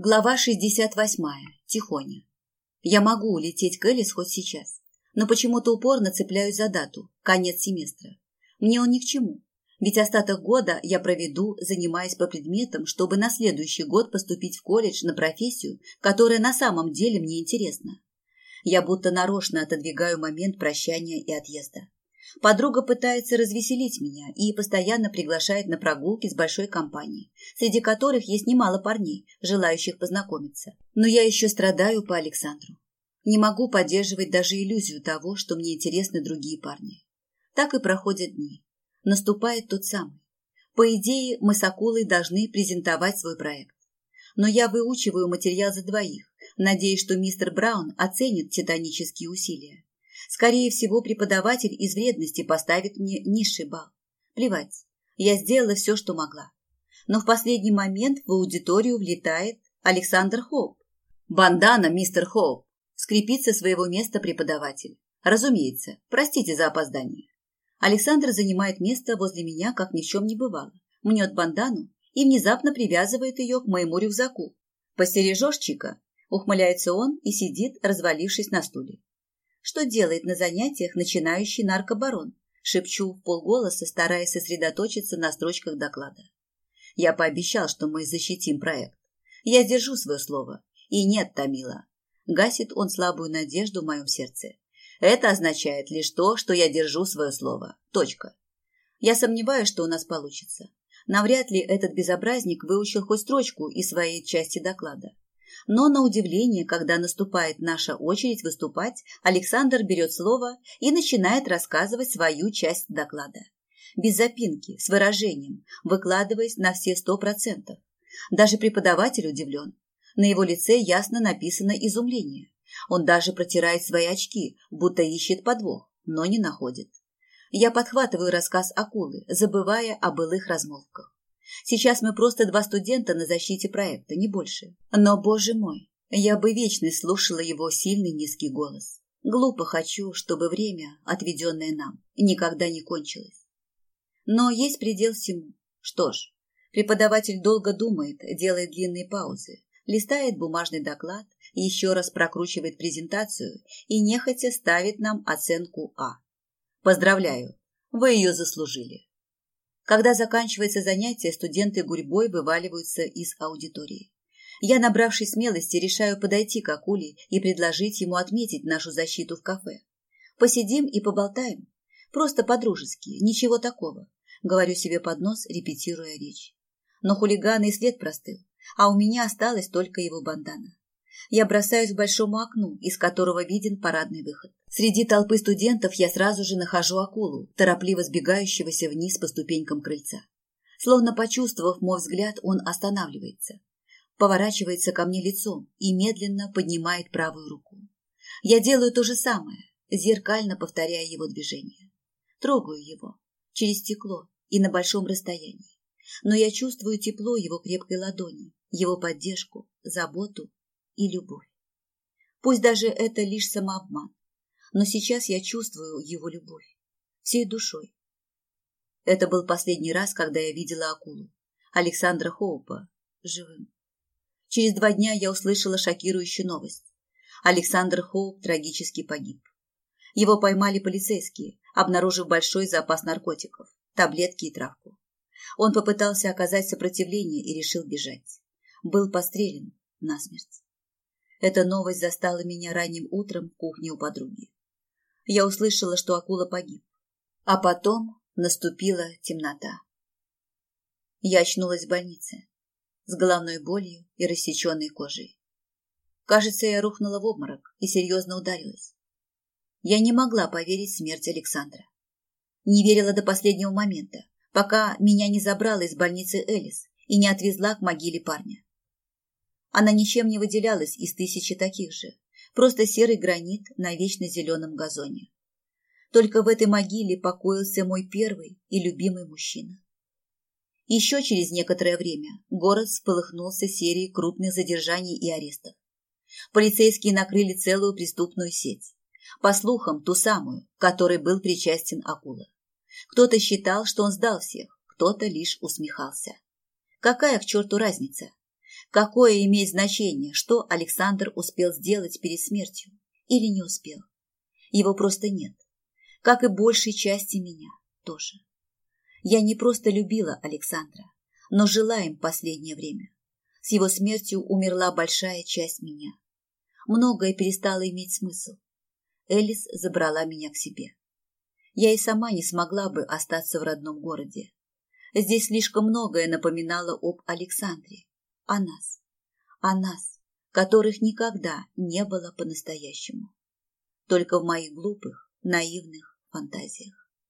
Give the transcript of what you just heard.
Глава 68. Тихоня. Я могу улететь к Элис хоть сейчас, но почему-то упорно цепляюсь за дату, конец семестра. Мне он ни к чему, ведь остаток года я проведу, занимаясь по предметам, чтобы на следующий год поступить в колледж на профессию, которая на самом деле мне интересна. Я будто нарочно отодвигаю момент прощания и отъезда. Подруга пытается развеселить меня и постоянно приглашает на прогулки с большой компанией, среди которых есть немало парней, желающих познакомиться. Но я еще страдаю по Александру. Не могу поддерживать даже иллюзию того, что мне интересны другие парни. Так и проходят дни. Наступает тот самый. По идее, мы с Акулой должны презентовать свой проект. Но я выучиваю материал за двоих, надеясь, что мистер Браун оценит титанические усилия Скорее всего, преподаватель из вредности поставит мне низший балл. Плевать, я сделала все, что могла. Но в последний момент в аудиторию влетает Александр Хоуп. «Бандана, мистер Хоуп!» скрипит со своего места преподаватель. Разумеется, простите за опоздание. Александр занимает место возле меня, как ни в чем не бывало. Мнет бандану и внезапно привязывает ее к моему рюкзаку. «Постережешь, Чика?» Ухмыляется он и сидит, развалившись на стуле. Что делает на занятиях начинающий наркобарон? Шепчу в полголоса, стараясь сосредоточиться на строчках доклада. Я пообещал, что мы защитим проект. Я сдержу свое слово. И нет, Тамила. Гасит он слабую надежду в моем сердце. Это означает лишь то, что я держу свое слово. Точка. Я сомневаюсь, что у нас получится. Навряд ли этот безобразник выучил хоть строчку из своей части доклада. Но на удивление, когда наступает наша очередь выступать, Александр берет слово и начинает рассказывать свою часть доклада. Без запинки, с выражением, выкладываясь на все сто процентов. Даже преподаватель удивлен. На его лице ясно написано изумление. Он даже протирает свои очки, будто ищет подвох, но не находит. Я подхватываю рассказ акулы, забывая о былых размолвках. Сейчас мы просто два студента на защите проекта, не больше. Но, боже мой, я бы вечно слушала его сильный низкий голос. Глупо хочу, чтобы время, отведенное нам, никогда не кончилось. Но есть предел всему. Что ж, преподаватель долго думает, делает длинные паузы, листает бумажный доклад, еще раз прокручивает презентацию и нехотя ставит нам оценку А. Поздравляю, вы ее заслужили. Когда заканчивается занятие, студенты гурьбой вываливаются из аудитории. Я, набравшись смелости, решаю подойти к Акуле и предложить ему отметить нашу защиту в кафе. Посидим и поболтаем. Просто по-дружески, ничего такого. Говорю себе под нос, репетируя речь. Но хулиган и след простыл, а у меня осталась только его бандана. Я бросаюсь к большому окну, из которого виден парадный выход. Среди толпы студентов я сразу же нахожу акулу, торопливо сбегающегося вниз по ступенькам крыльца. Словно почувствовав мой взгляд, он останавливается, поворачивается ко мне лицом и медленно поднимает правую руку. Я делаю то же самое, зеркально повторяя его движение. Трогаю его через стекло и на большом расстоянии. Но я чувствую тепло его крепкой ладони, его поддержку, заботу и любовь. Пусть даже это лишь самообман, но сейчас я чувствую его любовь всей душой. Это был последний раз, когда я видела акулу, Александра Хоупа, живым. Через два дня я услышала шокирующую новость. Александр Хоуп трагически погиб. Его поймали полицейские, обнаружив большой запас наркотиков, таблетки и травку. Он попытался оказать сопротивление и решил бежать. Был пострелен насмерть. Эта новость застала меня ранним утром в кухне у подруги. Я услышала, что акула погиб. А потом наступила темнота. Я очнулась в больнице с головной болью и рассеченной кожей. Кажется, я рухнула в обморок и серьезно ударилась. Я не могла поверить в смерть Александра. Не верила до последнего момента, пока меня не забрала из больницы Элис и не отвезла к могиле парня. Она ничем не выделялась из тысячи таких же, просто серый гранит на вечно зеленом газоне. Только в этой могиле покоился мой первый и любимый мужчина. Еще через некоторое время город вспыхнулся серией крупных задержаний и арестов. Полицейские накрыли целую преступную сеть. По слухам, ту самую, которой был причастен Акула. Кто-то считал, что он сдал всех, кто-то лишь усмехался. Какая к черту разница? Какое имеет значение, что Александр успел сделать перед смертью или не успел? Его просто нет, как и большей части меня тоже. Я не просто любила Александра, но жила им последнее время. С его смертью умерла большая часть меня. Многое перестало иметь смысл. Элис забрала меня к себе. Я и сама не смогла бы остаться в родном городе. Здесь слишком многое напоминало об Александре, о нас, о нас, которых никогда не было по-настоящему. Только в моих глупых, наивных фантазиях.